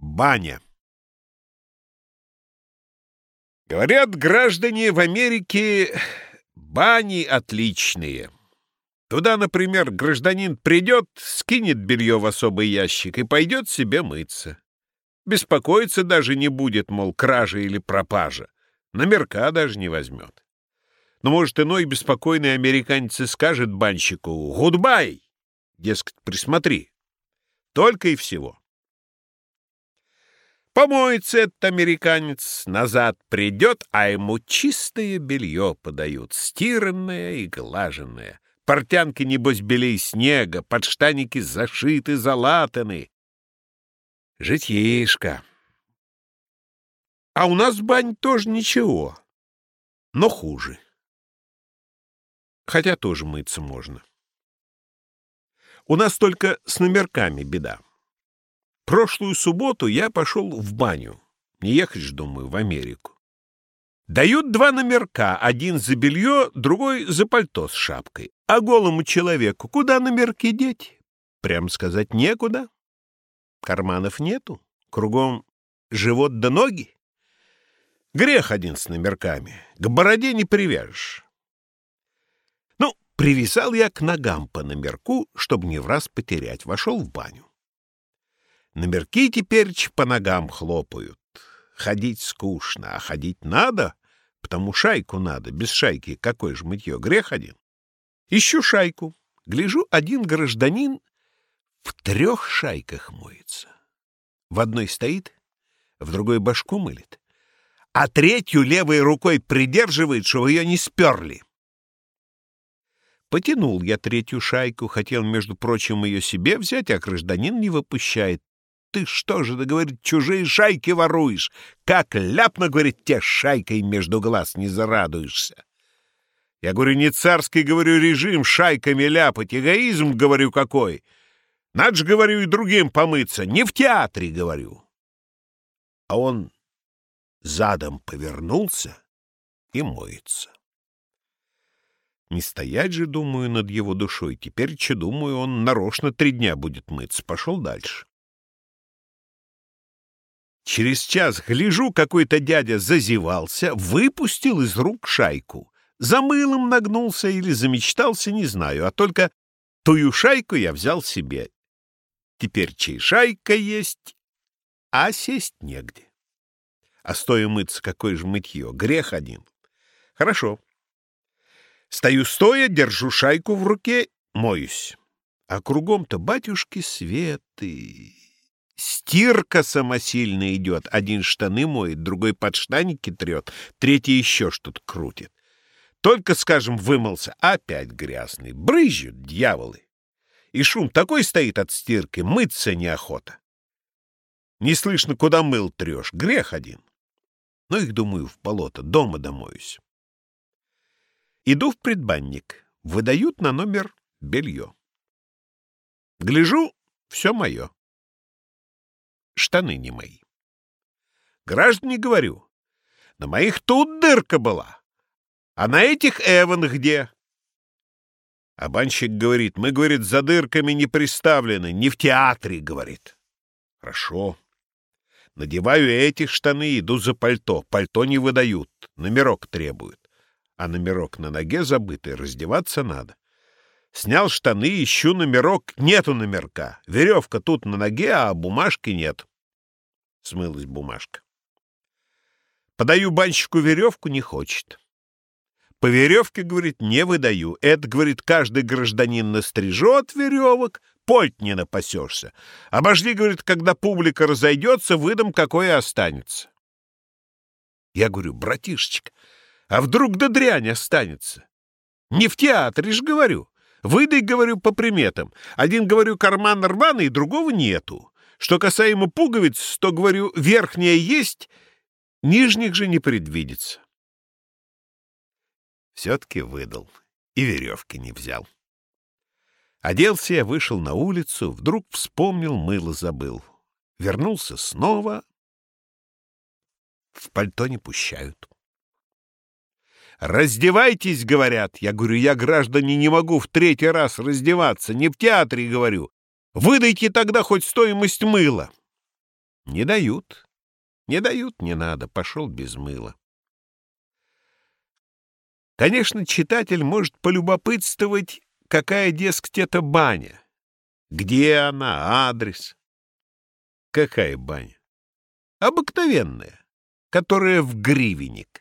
Баня. Говорят, граждане в Америке бани отличные. Туда, например, гражданин придет, скинет белье в особый ящик и пойдет себе мыться. Беспокоиться даже не будет, мол, кража или пропажа. Номерка даже не возьмет. Но, может, иной беспокойный американец и скажет банщику «Гудбай!» Дескать, присмотри. Только и всего. Помоется этот американец, назад придет, а ему чистое белье подают, стиранное и глаженное. Портянки, небось, белей снега, подштаники зашиты, залатаны. Житейшка. А у нас бань тоже ничего, но хуже. Хотя тоже мыться можно. У нас только с номерками беда. Прошлую субботу я пошел в баню. Не ехать ж, думаю, в Америку. Дают два номерка, один за белье, другой за пальто с шапкой. А голому человеку куда номерки деть? Прям сказать некуда. Карманов нету, кругом живот да ноги. Грех один с номерками, к бороде не привяжешь. Ну, привязал я к ногам по номерку, чтобы не в раз потерять, вошел в баню. Номерки теперь по ногам хлопают. Ходить скучно, а ходить надо, потому шайку надо. Без шайки какой же мытье? Грех один. Ищу шайку. Гляжу, один гражданин в трех шайках моется. В одной стоит, в другой башку мылит, а третью левой рукой придерживает, чтобы ее не сперли. Потянул я третью шайку, хотел, между прочим, ее себе взять, а гражданин не выпущает ты что же, да, говорит, чужие шайки воруешь? Как ляпно, говорит, те шайкой между глаз не зарадуешься. Я говорю, не царский, говорю, режим шайками ляпать, эгоизм, говорю, какой. Надо же, говорю, и другим помыться, не в театре, говорю. А он задом повернулся и моется. Не стоять же, думаю, над его душой. Теперь, че, думаю, он нарочно три дня будет мыться. Пошел дальше. Через час гляжу, какой-то дядя зазевался, выпустил из рук шайку. За мылом нагнулся или замечтался, не знаю, а только тую шайку я взял себе. Теперь чей шайка есть, а сесть негде. А стоя мыться, какое же мытье, грех один. Хорошо. Стою стоя, держу шайку в руке, моюсь. А кругом-то батюшки светы. Стирка самосильно идет. Один штаны моет, другой подштанники трет, третий еще что-то крутит. Только, скажем, вымылся, опять грязный. Брызжут дьяволы. И шум такой стоит от стирки, мыться неохота. Не слышно, куда мыл трешь. Грех один. Но их, думаю, в болото, дома домоюсь. Иду в предбанник. Выдают на номер белье. Гляжу, все мое штаны не мои. Граждане, говорю, на моих тут дырка была, а на этих Эван где? А банщик говорит, мы, говорит, за дырками не приставлены, не в театре, говорит. Хорошо. Надеваю эти штаны, иду за пальто. Пальто не выдают, номерок требуют. А номерок на ноге забытый, раздеваться надо. Снял штаны, ищу номерок, нету номерка. Веревка тут на ноге, а бумажки нет. Смылась бумажка. Подаю банщику веревку, не хочет. По веревке, говорит, не выдаю. Это, говорит, каждый гражданин настрижет веревок, польт не напасешься. Обожди, говорит, когда публика разойдется, выдам, какое останется. Я говорю, братишечка, а вдруг да дрянь останется? Не в театре ж говорю. Выдай, говорю, по приметам. Один, говорю, карман рваный, другого нету. Что касаемо пуговиц, то, говорю, верхняя есть, нижних же не предвидится. Все-таки выдал и веревки не взял. Оделся я, вышел на улицу, вдруг вспомнил, мыло забыл. Вернулся снова. В пальто не пущают. «Раздевайтесь», — говорят. Я говорю, я, граждане, не могу в третий раз раздеваться. Не в театре, говорю. Выдайте тогда хоть стоимость мыла. Не дают. Не дают, не надо. Пошел без мыла. Конечно, читатель может полюбопытствовать, какая, дескать, это баня. Где она, адрес? Какая баня? Обыкновенная, которая в гривенник.